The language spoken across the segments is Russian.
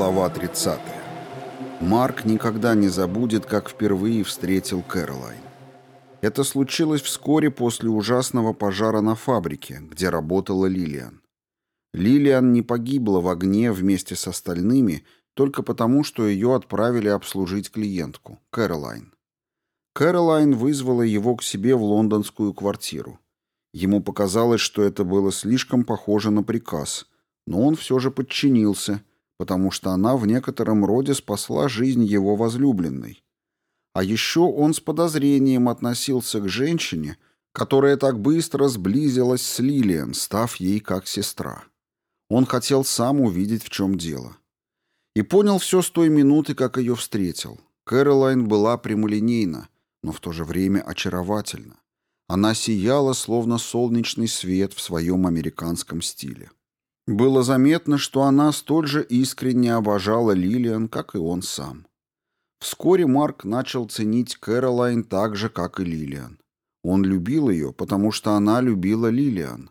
Глава 30. Марк никогда не забудет, как впервые встретил Кэролайн. Это случилось вскоре после ужасного пожара на фабрике, где работала Лилиан. Лилиан не погибла в огне вместе с остальными только потому, что ее отправили обслужить клиентку, Кэролайн. Кэролайн вызвала его к себе в лондонскую квартиру. Ему показалось, что это было слишком похоже на приказ, но он все же подчинился – потому что она в некотором роде спасла жизнь его возлюбленной. А еще он с подозрением относился к женщине, которая так быстро сблизилась с Лилиан, став ей как сестра. Он хотел сам увидеть, в чем дело. И понял все с той минуты, как ее встретил. Кэролайн была прямолинейна, но в то же время очаровательна. Она сияла, словно солнечный свет в своем американском стиле. Было заметно, что она столь же искренне обожала Лилиан, как и он сам. Вскоре Марк начал ценить Кэролайн так же, как и Лилиан. Он любил ее, потому что она любила Лилиан.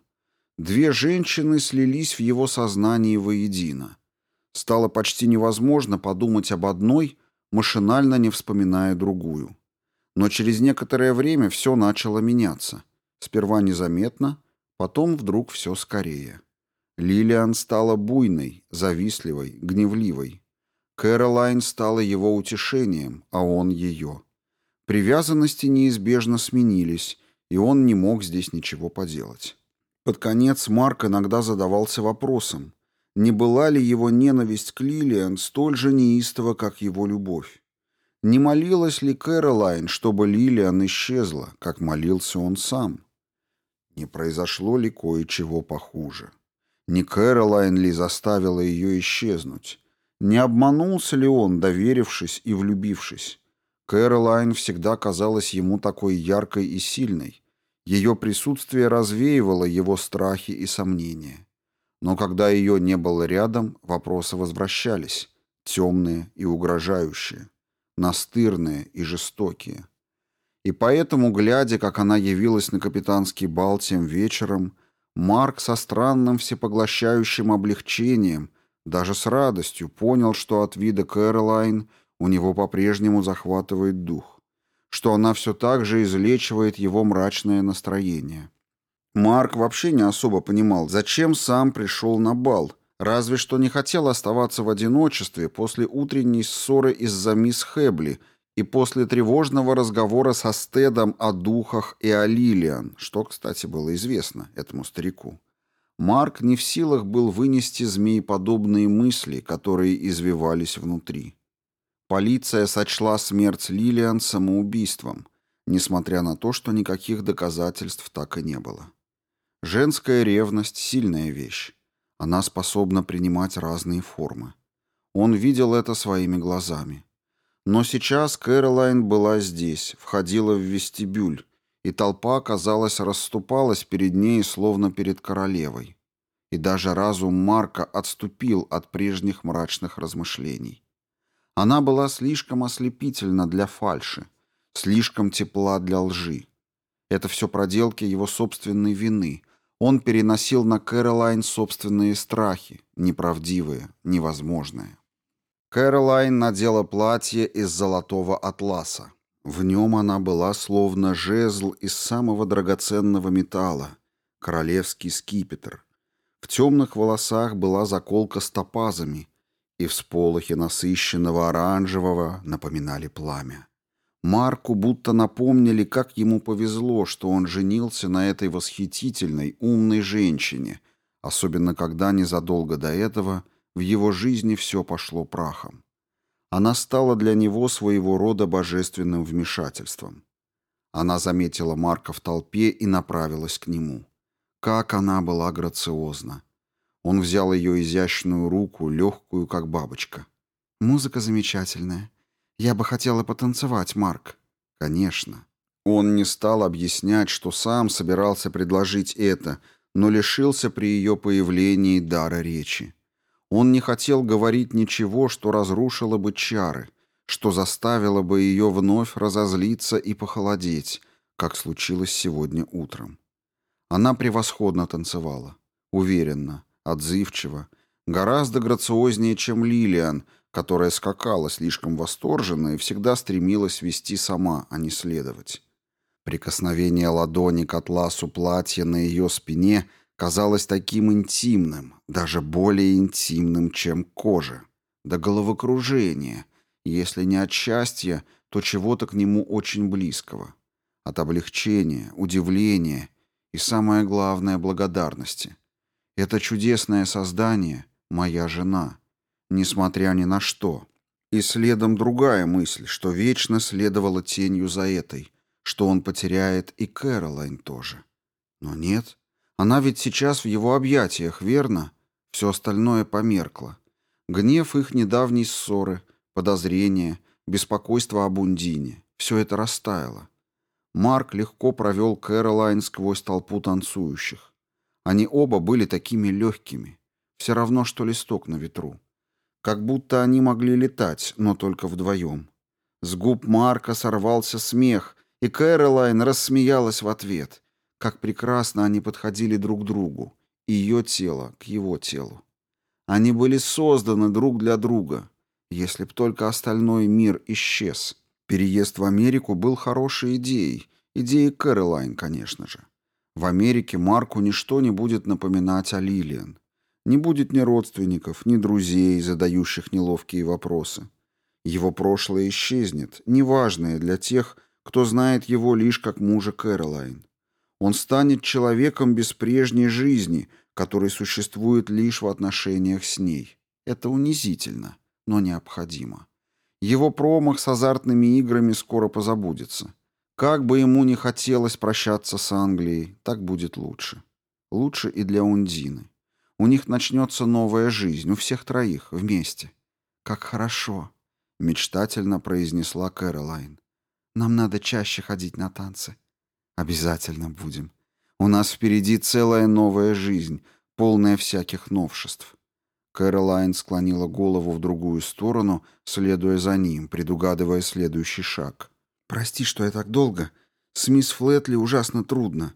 Две женщины слились в его сознании воедино. Стало почти невозможно подумать об одной, машинально не вспоминая другую. Но через некоторое время все начало меняться. Сперва незаметно, потом вдруг все скорее. Лилиан стала буйной, завистливой, гневливой. Кэролайн стала его утешением, а он ее. Привязанности неизбежно сменились, и он не мог здесь ничего поделать. Под конец Марк иногда задавался вопросом, не была ли его ненависть к Лилиан столь же неистова, как его любовь. Не молилась ли Кэролайн, чтобы Лилиан исчезла, как молился он сам? Не произошло ли кое-чего похуже? Не Кэролайн ли заставила ее исчезнуть? Не обманулся ли он, доверившись и влюбившись? Кэролайн всегда казалась ему такой яркой и сильной. Ее присутствие развеивало его страхи и сомнения. Но когда ее не было рядом, вопросы возвращались, темные и угрожающие, настырные и жестокие. И поэтому, глядя, как она явилась на капитанский бал тем вечером, — Марк со странным всепоглощающим облегчением, даже с радостью, понял, что от вида Кэролайн у него по-прежнему захватывает дух, что она все так же излечивает его мрачное настроение. Марк вообще не особо понимал, зачем сам пришел на бал, разве что не хотел оставаться в одиночестве после утренней ссоры из-за мисс Хэбли – и после тревожного разговора со Стедом о духах и о Лилиан, что, кстати, было известно этому старику, Марк не в силах был вынести змееподобные мысли, которые извивались внутри. Полиция сочла смерть Лилиан самоубийством, несмотря на то, что никаких доказательств так и не было. Женская ревность – сильная вещь. Она способна принимать разные формы. Он видел это своими глазами – но сейчас Кэролайн была здесь, входила в вестибюль, и толпа, казалось, расступалась перед ней, словно перед королевой. И даже разум Марка отступил от прежних мрачных размышлений. Она была слишком ослепительна для фальши, слишком тепла для лжи. Это все проделки его собственной вины. Он переносил на Кэролайн собственные страхи, неправдивые, невозможные. Кэролайн надела платье из золотого атласа. В нем она была словно жезл из самого драгоценного металла, королевский скипетр. В темных волосах была заколка с топазами, и всполохи насыщенного оранжевого напоминали пламя. Марку будто напомнили, как ему повезло, что он женился на этой восхитительной, умной женщине, особенно когда незадолго до этого – в его жизни все пошло прахом. Она стала для него своего рода божественным вмешательством. Она заметила Марка в толпе и направилась к нему. Как она была грациозна! Он взял ее изящную руку, легкую, как бабочка. «Музыка замечательная. Я бы хотела потанцевать, Марк». «Конечно». Он не стал объяснять, что сам собирался предложить это, но лишился при ее появлении дара речи. Он не хотел говорить ничего, что разрушило бы чары, что заставило бы ее вновь разозлиться и похолодеть, как случилось сегодня утром. Она превосходно танцевала, уверенно, отзывчиво, гораздо грациознее, чем Лилиан, которая скакала слишком восторженно и всегда стремилась вести сама, а не следовать. Прикосновение ладони к атласу платья на ее спине казалось таким интимным, даже более интимным, чем кожа, до головокружения, если не от счастья, то чего-то к нему очень близкого, от облегчения, удивления и, самое главное, благодарности. Это чудесное создание — моя жена, несмотря ни на что. И следом другая мысль, что вечно следовала тенью за этой, что он потеряет и Кэролайн тоже. Но нет, она ведь сейчас в его объятиях, верно? Все остальное померкло. Гнев их недавней ссоры, подозрения, беспокойство об Ундине. Все это растаяло. Марк легко провел Кэролайн сквозь толпу танцующих. Они оба были такими легкими. Все равно, что листок на ветру. Как будто они могли летать, но только вдвоем. С губ Марка сорвался смех, и Кэролайн рассмеялась в ответ — как прекрасно они подходили друг к другу, ее тело к его телу. Они были созданы друг для друга, если б только остальной мир исчез. Переезд в Америку был хорошей идеей, идеей Кэролайн, конечно же. В Америке Марку ничто не будет напоминать о Лилиан. Не будет ни родственников, ни друзей, задающих неловкие вопросы. Его прошлое исчезнет, неважное для тех, кто знает его лишь как мужа Кэролайн. Он станет человеком без прежней жизни, который существует лишь в отношениях с ней. Это унизительно, но необходимо. Его промах с азартными играми скоро позабудется. Как бы ему ни хотелось прощаться с Англией, так будет лучше. Лучше и для Ундины. У них начнется новая жизнь, у всех троих, вместе. «Как хорошо!» — мечтательно произнесла Кэролайн. «Нам надо чаще ходить на танцы. Обязательно будем. У нас впереди целая новая жизнь, полная всяких новшеств. Кэролайн склонила голову в другую сторону, следуя за ним, предугадывая следующий шаг. «Прости, что я так долго. С мисс Флетли ужасно трудно.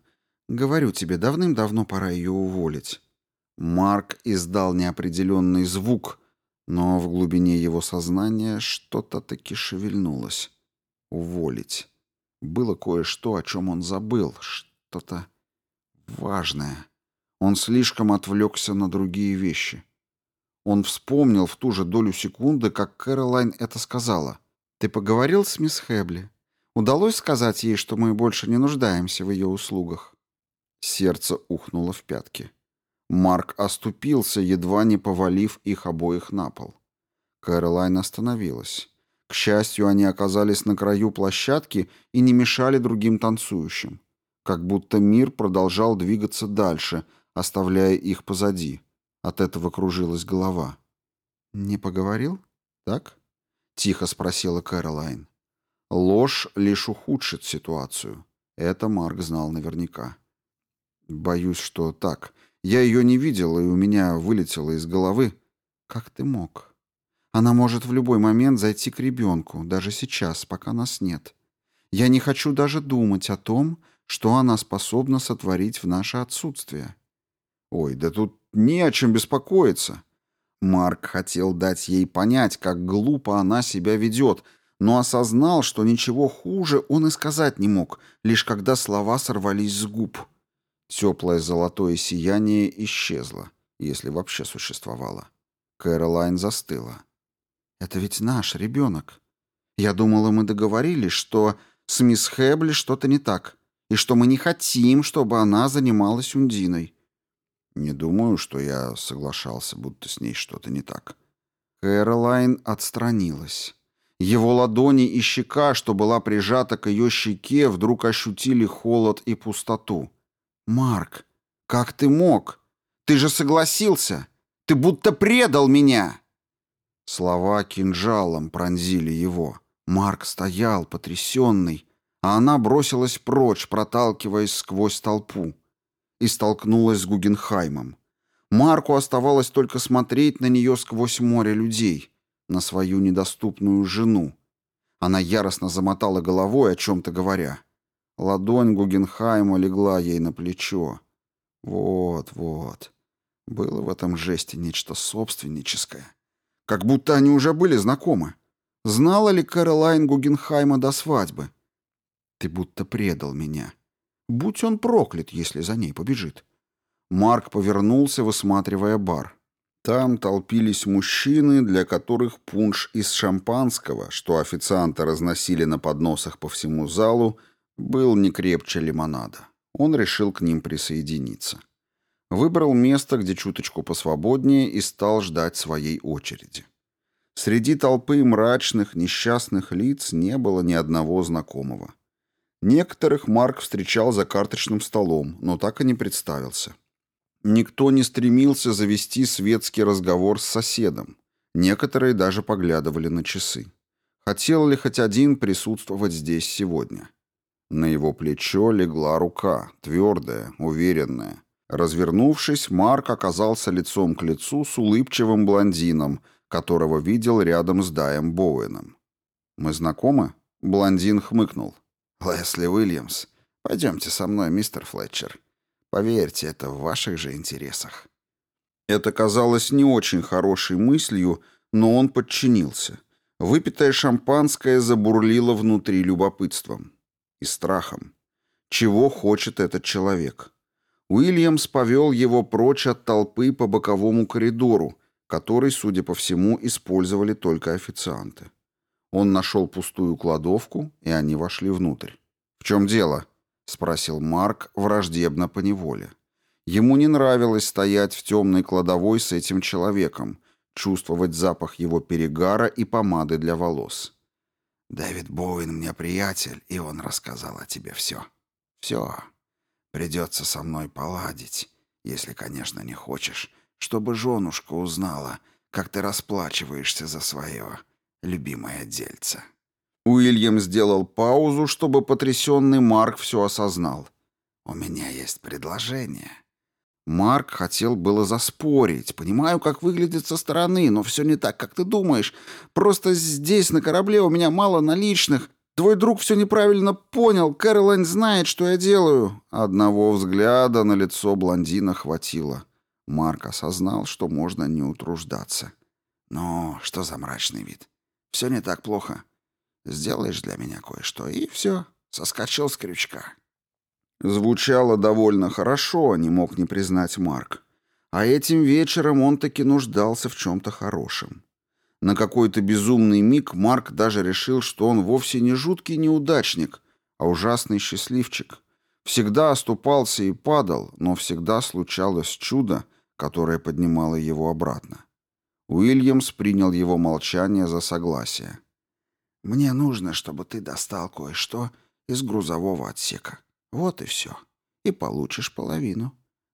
Говорю тебе, давным-давно пора ее уволить». Марк издал неопределенный звук, но в глубине его сознания что-то таки шевельнулось. «Уволить». Было кое-что, о чем он забыл, что-то важное. Он слишком отвлекся на другие вещи. Он вспомнил в ту же долю секунды, как Кэролайн это сказала. «Ты поговорил с мисс Хэбли? Удалось сказать ей, что мы больше не нуждаемся в ее услугах?» Сердце ухнуло в пятки. Марк оступился, едва не повалив их обоих на пол. Кэролайн остановилась. К счастью, они оказались на краю площадки и не мешали другим танцующим. Как будто мир продолжал двигаться дальше, оставляя их позади. От этого кружилась голова. «Не поговорил? Так?» — тихо спросила Кэролайн. «Ложь лишь ухудшит ситуацию. Это Марк знал наверняка». «Боюсь, что так. Я ее не видел, и у меня вылетело из головы. Как ты мог?» Она может в любой момент зайти к ребенку, даже сейчас, пока нас нет. Я не хочу даже думать о том, что она способна сотворить в наше отсутствие. Ой, да тут не о чем беспокоиться. Марк хотел дать ей понять, как глупо она себя ведет, но осознал, что ничего хуже он и сказать не мог, лишь когда слова сорвались с губ. Теплое золотое сияние исчезло, если вообще существовало. Кэролайн застыла. Это ведь наш ребенок. Я думала, мы договорились, что с мисс Хэбли что-то не так, и что мы не хотим, чтобы она занималась Ундиной. Не думаю, что я соглашался, будто с ней что-то не так. Кэролайн отстранилась. Его ладони и щека, что была прижата к ее щеке, вдруг ощутили холод и пустоту. «Марк, как ты мог? Ты же согласился! Ты будто предал меня!» Слова кинжалом пронзили его. Марк стоял, потрясенный, а она бросилась прочь, проталкиваясь сквозь толпу, и столкнулась с Гугенхаймом. Марку оставалось только смотреть на нее сквозь море людей, на свою недоступную жену. Она яростно замотала головой, о чем-то говоря. Ладонь Гугенхайма легла ей на плечо. Вот, вот. Было в этом жесте нечто собственническое. Как будто они уже были знакомы. Знала ли Кэролайн Гугенхайма до свадьбы? Ты будто предал меня. Будь он проклят, если за ней побежит. Марк повернулся, высматривая бар. Там толпились мужчины, для которых пунш из шампанского, что официанты разносили на подносах по всему залу, был не крепче лимонада. Он решил к ним присоединиться выбрал место, где чуточку посвободнее, и стал ждать своей очереди. Среди толпы мрачных, несчастных лиц не было ни одного знакомого. Некоторых Марк встречал за карточным столом, но так и не представился. Никто не стремился завести светский разговор с соседом. Некоторые даже поглядывали на часы. Хотел ли хоть один присутствовать здесь сегодня? На его плечо легла рука, твердая, уверенная. Развернувшись, Марк оказался лицом к лицу с улыбчивым блондином, которого видел рядом с Даем Боуэном. «Мы знакомы?» — блондин хмыкнул. «Лесли Уильямс, пойдемте со мной, мистер Флетчер. Поверьте, это в ваших же интересах». Это казалось не очень хорошей мыслью, но он подчинился. Выпитое шампанское забурлило внутри любопытством и страхом. Чего хочет этот человек? Уильямс повел его прочь от толпы по боковому коридору, который, судя по всему, использовали только официанты. Он нашел пустую кладовку, и они вошли внутрь. «В чем дело?» — спросил Марк, враждебно поневоле. Ему не нравилось стоять в темной кладовой с этим человеком, чувствовать запах его перегара и помады для волос. «Дэвид Боуин мне приятель, и он рассказал о тебе все. Все». Придется со мной поладить, если, конечно, не хочешь, чтобы женушка узнала, как ты расплачиваешься за свое любимое дельце». Уильям сделал паузу, чтобы потрясенный Марк все осознал. «У меня есть предложение». Марк хотел было заспорить. «Понимаю, как выглядит со стороны, но все не так, как ты думаешь. Просто здесь, на корабле, у меня мало наличных, Твой друг все неправильно понял. Кэролайн знает, что я делаю». Одного взгляда на лицо блондина хватило. Марк осознал, что можно не утруждаться. Но что за мрачный вид? Все не так плохо. Сделаешь для меня кое-что, и все. Соскочил с крючка». Звучало довольно хорошо, не мог не признать Марк. А этим вечером он таки нуждался в чем-то хорошем. На какой-то безумный миг Марк даже решил, что он вовсе не жуткий неудачник, а ужасный счастливчик. Всегда оступался и падал, но всегда случалось чудо, которое поднимало его обратно. Уильямс принял его молчание за согласие. «Мне нужно, чтобы ты достал кое-что из грузового отсека. Вот и все. И получишь половину.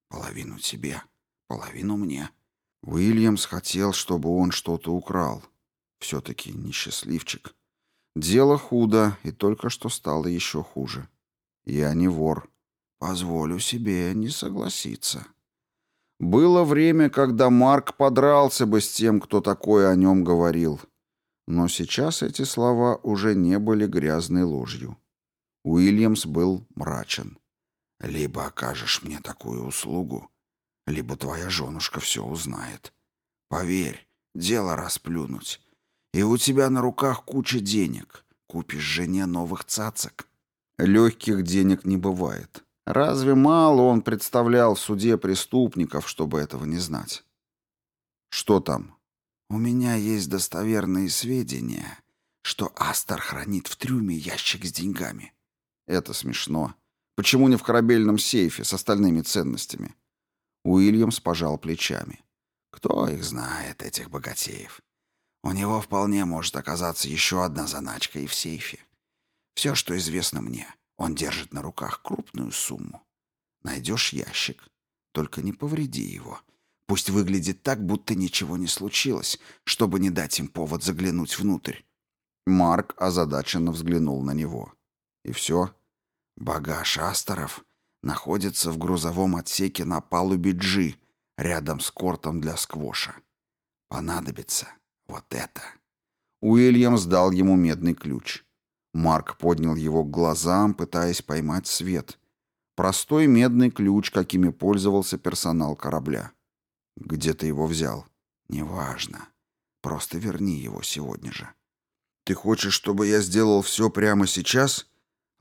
Половину тебе, половину мне. Уильямс хотел, чтобы он что-то украл. Все-таки несчастливчик. Дело худо, и только что стало еще хуже. Я не вор. Позволю себе не согласиться. Было время, когда Марк подрался бы с тем, кто такое о нем говорил. Но сейчас эти слова уже не были грязной ложью. Уильямс был мрачен. «Либо окажешь мне такую услугу, либо твоя женушка все узнает. Поверь, дело расплюнуть. И у тебя на руках куча денег. Купишь жене новых цацок. Легких денег не бывает. Разве мало он представлял в суде преступников, чтобы этого не знать? Что там? У меня есть достоверные сведения, что Астер хранит в трюме ящик с деньгами. Это смешно. Почему не в корабельном сейфе с остальными ценностями? Уильямс пожал плечами. Кто их знает, этих богатеев? У него вполне может оказаться еще одна заначка и в сейфе. Все, что известно мне, он держит на руках крупную сумму. Найдешь ящик, только не повреди его. Пусть выглядит так, будто ничего не случилось, чтобы не дать им повод заглянуть внутрь. Марк озадаченно взглянул на него. И все. Багаж Асторов находится в грузовом отсеке на палубе G, рядом с кортом для сквоша. Понадобится вот это. Уильям сдал ему медный ключ. Марк поднял его к глазам, пытаясь поймать свет. Простой медный ключ, какими пользовался персонал корабля. Где ты его взял? Неважно. Просто верни его сегодня же. Ты хочешь, чтобы я сделал все прямо сейчас?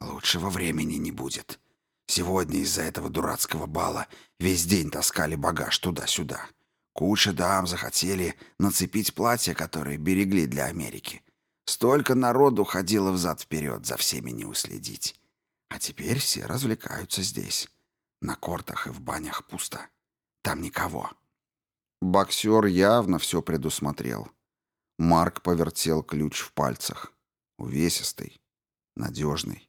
Лучшего времени не будет. Сегодня из-за этого дурацкого бала весь день таскали багаж туда-сюда. Куча дам захотели нацепить платья, которые берегли для Америки. Столько народу ходило взад-вперед, за всеми не уследить. А теперь все развлекаются здесь. На кортах и в банях пусто. Там никого. Боксер явно все предусмотрел. Марк повертел ключ в пальцах. Увесистый, надежный.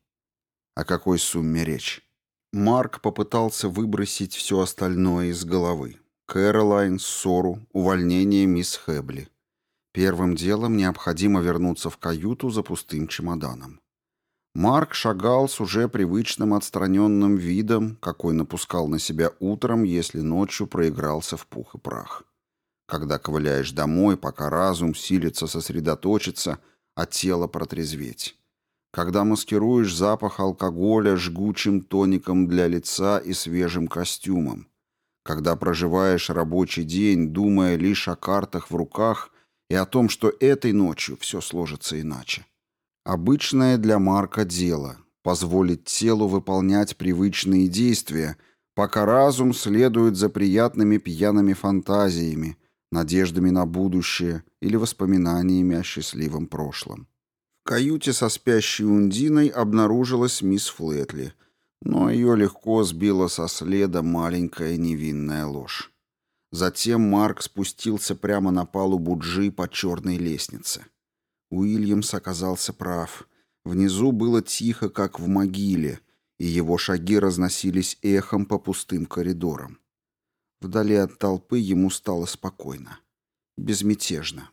О какой сумме речь? Марк попытался выбросить все остальное из головы. Кэролайн, ссору, увольнение мисс Хэбли. Первым делом необходимо вернуться в каюту за пустым чемоданом. Марк шагал с уже привычным отстраненным видом, какой напускал на себя утром, если ночью проигрался в пух и прах. Когда ковыляешь домой, пока разум силится сосредоточиться, а тело протрезветь когда маскируешь запах алкоголя жгучим тоником для лица и свежим костюмом, когда проживаешь рабочий день, думая лишь о картах в руках и о том, что этой ночью все сложится иначе. Обычное для Марка дело – позволить телу выполнять привычные действия, пока разум следует за приятными пьяными фантазиями, надеждами на будущее или воспоминаниями о счастливом прошлом каюте со спящей Ундиной обнаружилась мисс Флетли, но ее легко сбила со следа маленькая невинная ложь. Затем Марк спустился прямо на палубу Джи по черной лестнице. Уильямс оказался прав. Внизу было тихо, как в могиле, и его шаги разносились эхом по пустым коридорам. Вдали от толпы ему стало спокойно, безмятежно.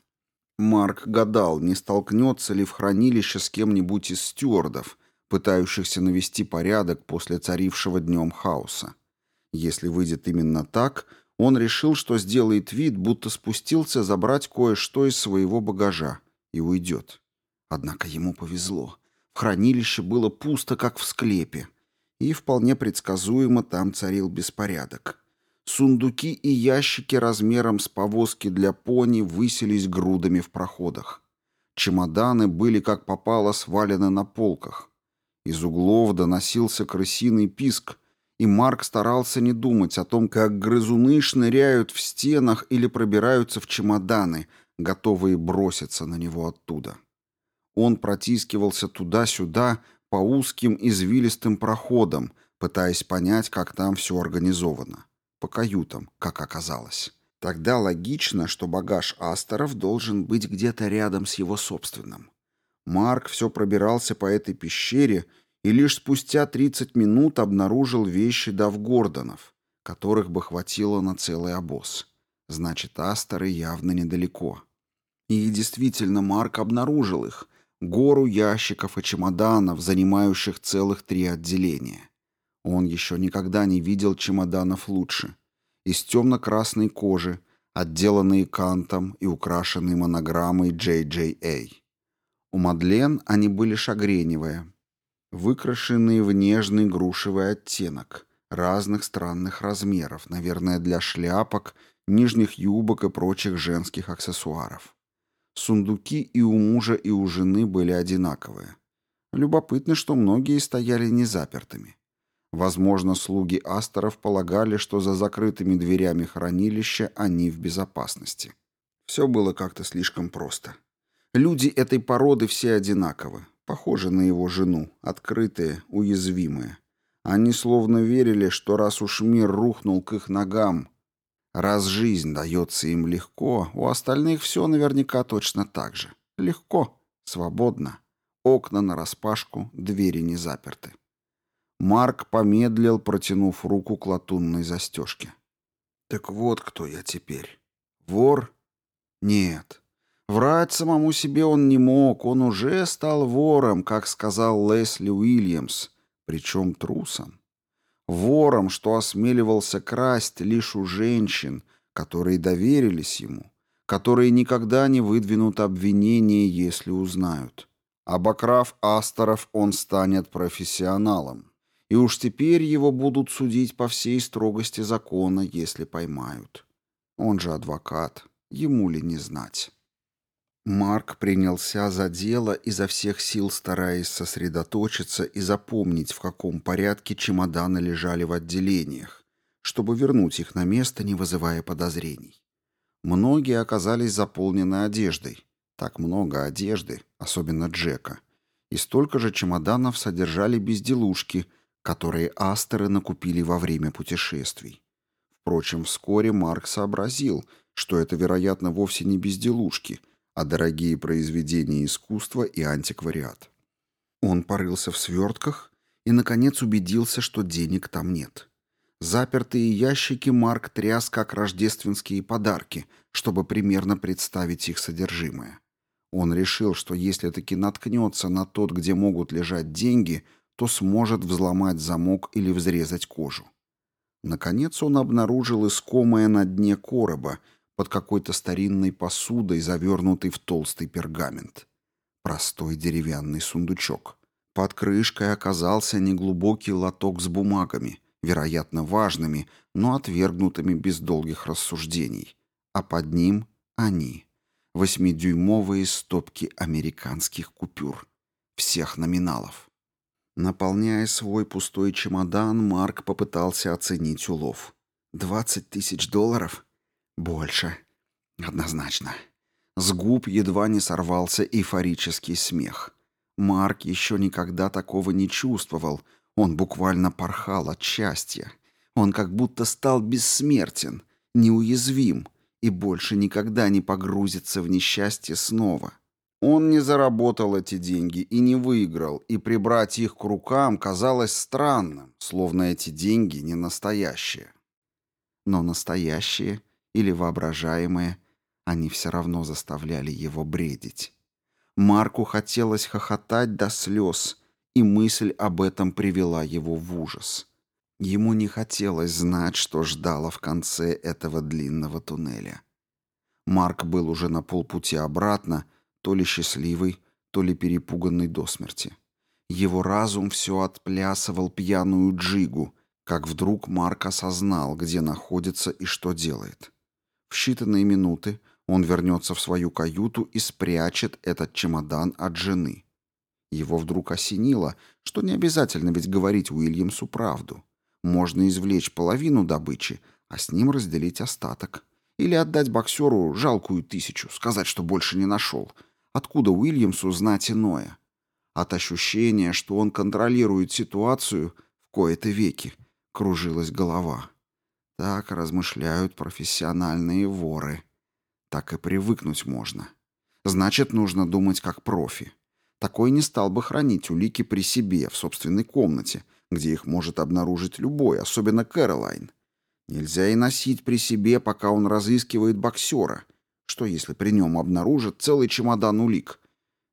Марк гадал, не столкнется ли в хранилище с кем-нибудь из стюардов, пытающихся навести порядок после царившего днем хаоса. Если выйдет именно так, он решил, что сделает вид, будто спустился забрать кое-что из своего багажа и уйдет. Однако ему повезло. В хранилище было пусто, как в склепе, и вполне предсказуемо там царил беспорядок. Сундуки и ящики размером с повозки для пони высились грудами в проходах. Чемоданы были как попало свалены на полках. Из углов доносился крысиный писк, и Марк старался не думать о том, как грызуны шныряют в стенах или пробираются в чемоданы, готовые броситься на него оттуда. Он протискивался туда-сюда по узким извилистым проходам, пытаясь понять, как там все организовано по каютам, как оказалось. Тогда логично, что багаж Астеров должен быть где-то рядом с его собственным. Марк все пробирался по этой пещере и лишь спустя 30 минут обнаружил вещи Дав Гордонов, которых бы хватило на целый обоз. Значит, Астеры явно недалеко. И действительно, Марк обнаружил их. Гору ящиков и чемоданов, занимающих целых три отделения. Он еще никогда не видел чемоданов лучше. Из темно-красной кожи, отделанные кантом и украшенные монограммой JJA. У Мадлен они были шагреневые, выкрашенные в нежный грушевый оттенок, разных странных размеров, наверное, для шляпок, нижних юбок и прочих женских аксессуаров. Сундуки и у мужа, и у жены были одинаковые. Любопытно, что многие стояли незапертыми. Возможно, слуги Астеров полагали, что за закрытыми дверями хранилища они в безопасности. Все было как-то слишком просто. Люди этой породы все одинаковы, похожи на его жену, открытые, уязвимые. Они словно верили, что раз уж мир рухнул к их ногам, раз жизнь дается им легко, у остальных все наверняка точно так же. Легко, свободно, окна нараспашку, двери не заперты. Марк помедлил, протянув руку к латунной застежке. «Так вот кто я теперь. Вор? Нет. Врать самому себе он не мог. Он уже стал вором, как сказал Лесли Уильямс, причем трусом. Вором, что осмеливался красть лишь у женщин, которые доверились ему, которые никогда не выдвинут обвинение, если узнают. Обокрав Асторов, он станет профессионалом» и уж теперь его будут судить по всей строгости закона, если поймают. Он же адвокат, ему ли не знать. Марк принялся за дело, изо всех сил стараясь сосредоточиться и запомнить, в каком порядке чемоданы лежали в отделениях, чтобы вернуть их на место, не вызывая подозрений. Многие оказались заполнены одеждой. Так много одежды, особенно Джека. И столько же чемоданов содержали безделушки, которые астеры накупили во время путешествий. Впрочем, вскоре Марк сообразил, что это, вероятно, вовсе не безделушки, а дорогие произведения искусства и антиквариат. Он порылся в свертках и, наконец, убедился, что денег там нет. Запертые ящики Марк тряс как рождественские подарки, чтобы примерно представить их содержимое. Он решил, что если таки наткнется на тот, где могут лежать деньги – то сможет взломать замок или взрезать кожу. Наконец он обнаружил искомое на дне короба под какой-то старинной посудой, завернутой в толстый пергамент. Простой деревянный сундучок. Под крышкой оказался неглубокий лоток с бумагами, вероятно, важными, но отвергнутыми без долгих рассуждений. А под ним они. Восьмидюймовые стопки американских купюр. Всех номиналов. Наполняя свой пустой чемодан, Марк попытался оценить улов. «Двадцать тысяч долларов? Больше. Однозначно». С губ едва не сорвался эйфорический смех. Марк еще никогда такого не чувствовал. Он буквально порхал от счастья. Он как будто стал бессмертен, неуязвим и больше никогда не погрузится в несчастье снова. Он не заработал эти деньги и не выиграл, и прибрать их к рукам казалось странным, словно эти деньги не настоящие. Но настоящие или воображаемые, они все равно заставляли его бредить. Марку хотелось хохотать до слез, и мысль об этом привела его в ужас. Ему не хотелось знать, что ждало в конце этого длинного туннеля. Марк был уже на полпути обратно, то ли счастливый, то ли перепуганный до смерти. Его разум все отплясывал пьяную джигу, как вдруг Марк осознал, где находится и что делает. В считанные минуты он вернется в свою каюту и спрячет этот чемодан от жены. Его вдруг осенило, что не обязательно ведь говорить Уильямсу правду. Можно извлечь половину добычи, а с ним разделить остаток. Или отдать боксеру жалкую тысячу, сказать, что больше не нашел — откуда Уильямсу знать иное. От ощущения, что он контролирует ситуацию в кои-то веки, кружилась голова. Так размышляют профессиональные воры. Так и привыкнуть можно. Значит, нужно думать как профи. Такой не стал бы хранить улики при себе, в собственной комнате, где их может обнаружить любой, особенно Кэролайн. Нельзя и носить при себе, пока он разыскивает боксера — что, если при нем обнаружат целый чемодан улик?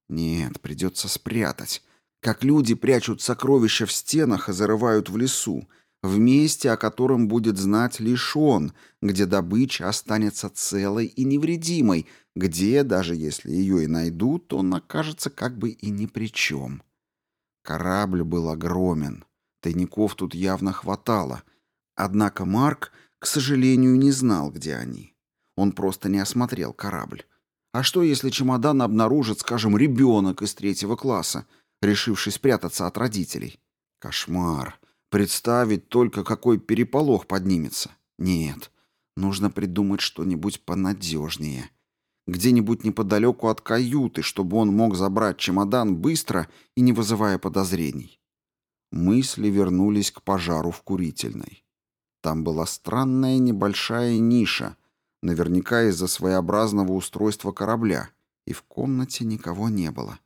Нет, придется спрятать. Как люди прячут сокровища в стенах и зарывают в лесу, в месте, о котором будет знать лишь он, где добыча останется целой и невредимой, где, даже если ее и найдут, он окажется как бы и ни при чем. Корабль был огромен. Тайников тут явно хватало. Однако Марк, к сожалению, не знал, где они. Он просто не осмотрел корабль. А что, если чемодан обнаружит, скажем, ребенок из третьего класса, решивший спрятаться от родителей? Кошмар. Представить только, какой переполох поднимется. Нет, нужно придумать что-нибудь понадежнее. Где-нибудь неподалеку от каюты, чтобы он мог забрать чемодан быстро и не вызывая подозрений. Мысли вернулись к пожару в курительной. Там была странная небольшая ниша — наверняка из-за своеобразного устройства корабля, и в комнате никого не было.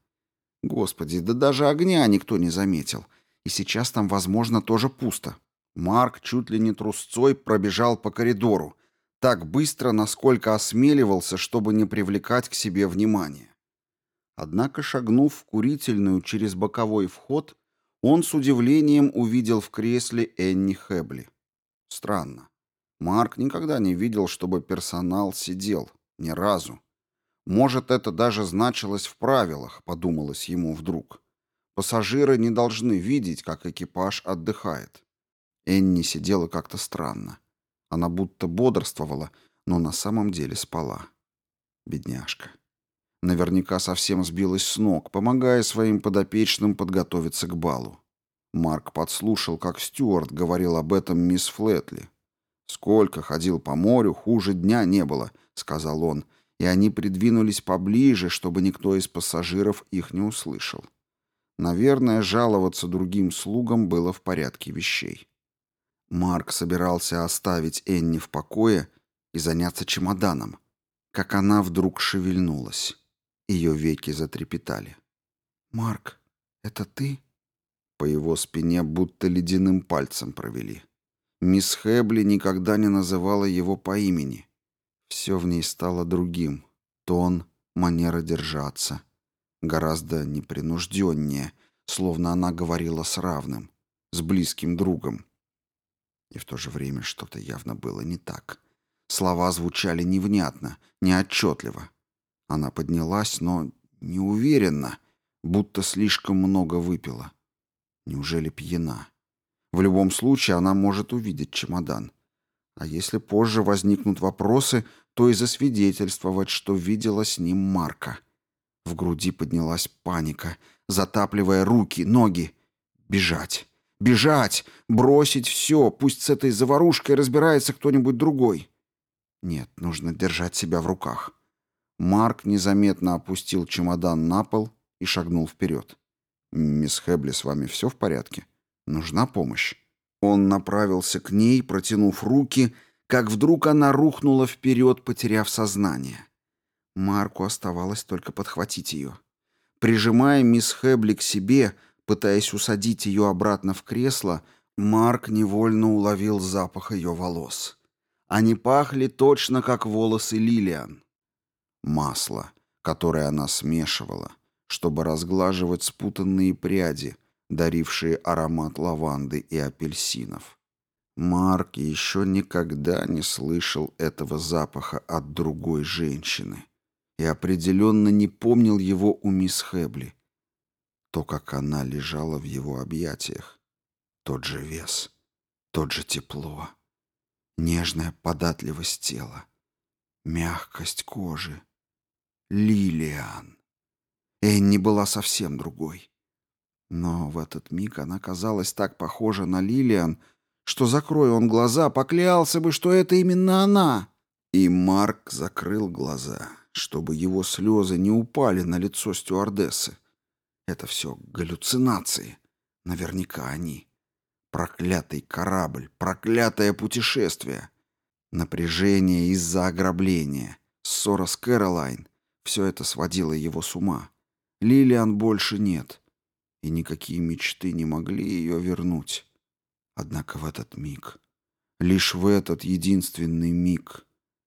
Господи, да даже огня никто не заметил, и сейчас там, возможно, тоже пусто. Марк чуть ли не трусцой пробежал по коридору, так быстро, насколько осмеливался, чтобы не привлекать к себе внимания. Однако, шагнув в курительную через боковой вход, он с удивлением увидел в кресле Энни Хэбли. Странно. Марк никогда не видел, чтобы персонал сидел. Ни разу. Может, это даже значилось в правилах, подумалось ему вдруг. Пассажиры не должны видеть, как экипаж отдыхает. Энни сидела как-то странно. Она будто бодрствовала, но на самом деле спала. Бедняжка. Наверняка совсем сбилась с ног, помогая своим подопечным подготовиться к балу. Марк подслушал, как Стюарт говорил об этом мисс Флетли, «Сколько ходил по морю, хуже дня не было», — сказал он, и они придвинулись поближе, чтобы никто из пассажиров их не услышал. Наверное, жаловаться другим слугам было в порядке вещей. Марк собирался оставить Энни в покое и заняться чемоданом, как она вдруг шевельнулась. Ее веки затрепетали. «Марк, это ты?» По его спине будто ледяным пальцем провели. Мисс Хэбли никогда не называла его по имени. Все в ней стало другим. Тон, манера держаться. Гораздо непринужденнее, словно она говорила с равным, с близким другом. И в то же время что-то явно было не так. Слова звучали невнятно, неотчетливо. Она поднялась, но неуверенно, будто слишком много выпила. Неужели пьяна? В любом случае она может увидеть чемодан. А если позже возникнут вопросы, то и засвидетельствовать, что видела с ним Марка. В груди поднялась паника, затапливая руки, ноги. Бежать. Бежать! Бросить все! Пусть с этой заварушкой разбирается кто-нибудь другой. Нет, нужно держать себя в руках. Марк незаметно опустил чемодан на пол и шагнул вперед. «Мисс Хэбли, с вами все в порядке?» Нужна помощь. Он направился к ней, протянув руки, как вдруг она рухнула вперед, потеряв сознание. Марку оставалось только подхватить ее. Прижимая мисс Хэбли к себе, пытаясь усадить ее обратно в кресло, Марк невольно уловил запах ее волос. Они пахли точно как волосы Лилиан. Масло, которое она смешивала, чтобы разглаживать спутанные пряди — дарившие аромат лаванды и апельсинов. Марк еще никогда не слышал этого запаха от другой женщины и определенно не помнил его у мисс Хэбли. То, как она лежала в его объятиях. Тот же вес, тот же тепло, нежная податливость тела, мягкость кожи. Лилиан. Энни была совсем другой. Но в этот миг она казалась так похожа на Лилиан, что, закрой он глаза, поклялся бы, что это именно она. И Марк закрыл глаза, чтобы его слезы не упали на лицо стюардессы. Это все галлюцинации. Наверняка они. Проклятый корабль, проклятое путешествие. Напряжение из-за ограбления, ссора с Кэролайн. Все это сводило его с ума. Лилиан больше нет. — и никакие мечты не могли ее вернуть. Однако в этот миг, лишь в этот единственный миг,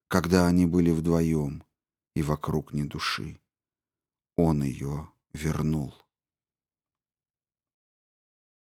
когда они были вдвоем и вокруг не души, он ее вернул.